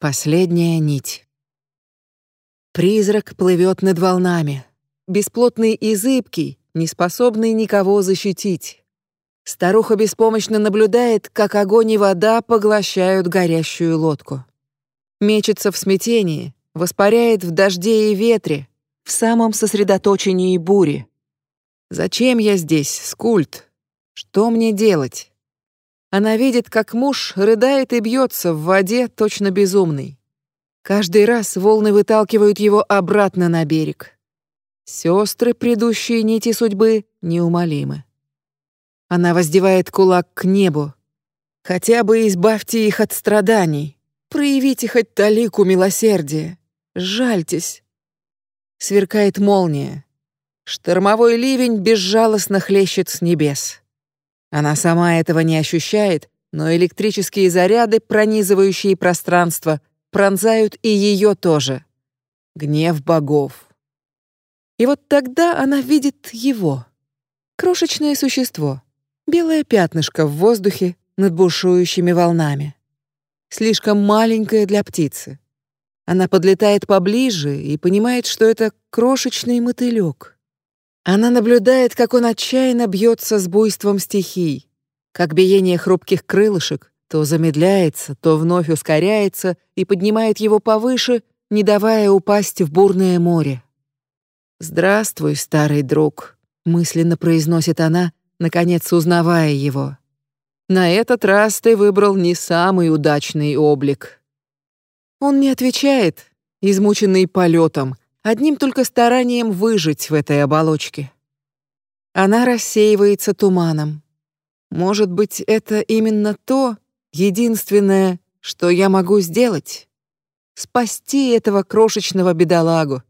Последняя нить. Призрак плывет над волнами, бесплотный и зыбкий, неспособный никого защитить. Старуха беспомощно наблюдает, как огонь и вода поглощают горящую лодку. Мечется в смятении, воспаряет в дожде и ветре, в самом сосредоточении бури. Зачем я здесь, скульт? Что мне делать? Она видит, как муж рыдает и бьется в воде, точно безумный. Каждый раз волны выталкивают его обратно на берег. Сестры, предыдущие нити судьбы, неумолимы. Она воздевает кулак к небу. Хотя бы избавьте их от страданий. Проявите хоть талику милосердия. Жальтесь. Сверкает молния. Штормовой ливень безжалостно хлещет с небес. Она сама этого не ощущает, но электрические заряды, пронизывающие пространство, пронзают и ее тоже. Гнев богов. И вот тогда она видит его. Крошечное существо, белое пятнышко в воздухе над бушующими волнами. Слишком маленькое для птицы. Она подлетает поближе и понимает, что это крошечный мотылек. Она наблюдает, как он отчаянно бьется с буйством стихий, как биение хрупких крылышек то замедляется, то вновь ускоряется и поднимает его повыше, не давая упасть в бурное море. «Здравствуй, старый друг», — мысленно произносит она, наконец узнавая его. «На этот раз ты выбрал не самый удачный облик». Он не отвечает, измученный полетом, одним только старанием выжить в этой оболочке. Она рассеивается туманом. Может быть, это именно то, единственное, что я могу сделать? Спасти этого крошечного бедолагу.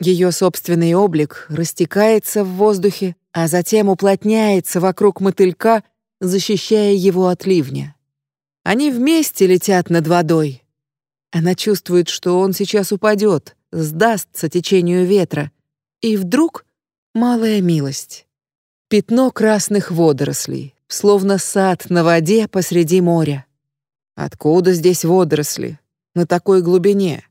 Ее собственный облик растекается в воздухе, а затем уплотняется вокруг мотылька, защищая его от ливня. Они вместе летят над водой. Она чувствует, что он сейчас упадет, сдастся течению ветра. И вдруг малая милость. Пятно красных водорослей, словно сад на воде посреди моря. Откуда здесь водоросли? На такой глубине?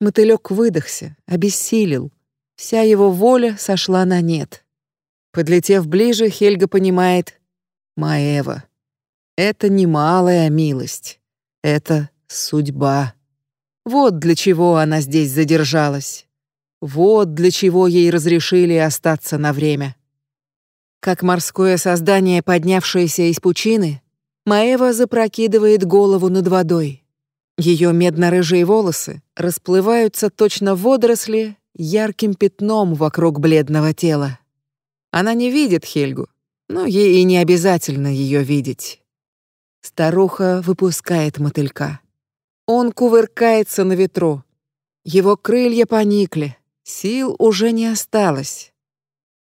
Мотылек выдохся, обессилел. Вся его воля сошла на нет. Подлетев ближе, Хельга понимает — Маева. Это не малая милость. Это судьба. Вот для чего она здесь задержалась. Вот для чего ей разрешили остаться на время. Как морское создание, поднявшееся из пучины, Маева запрокидывает голову над водой. Ее медно-рыжие волосы расплываются точно водоросли ярким пятном вокруг бледного тела. Она не видит Хельгу, но ей и не обязательно ее видеть. Старуха выпускает мотылька. Он кувыркается на ветру. Его крылья поникли, сил уже не осталось.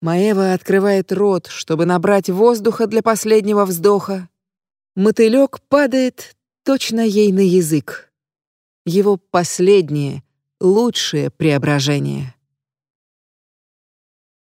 Маева открывает рот, чтобы набрать воздуха для последнего вздоха. Мотылек падает точно ей на язык. Его последнее, лучшее преображение.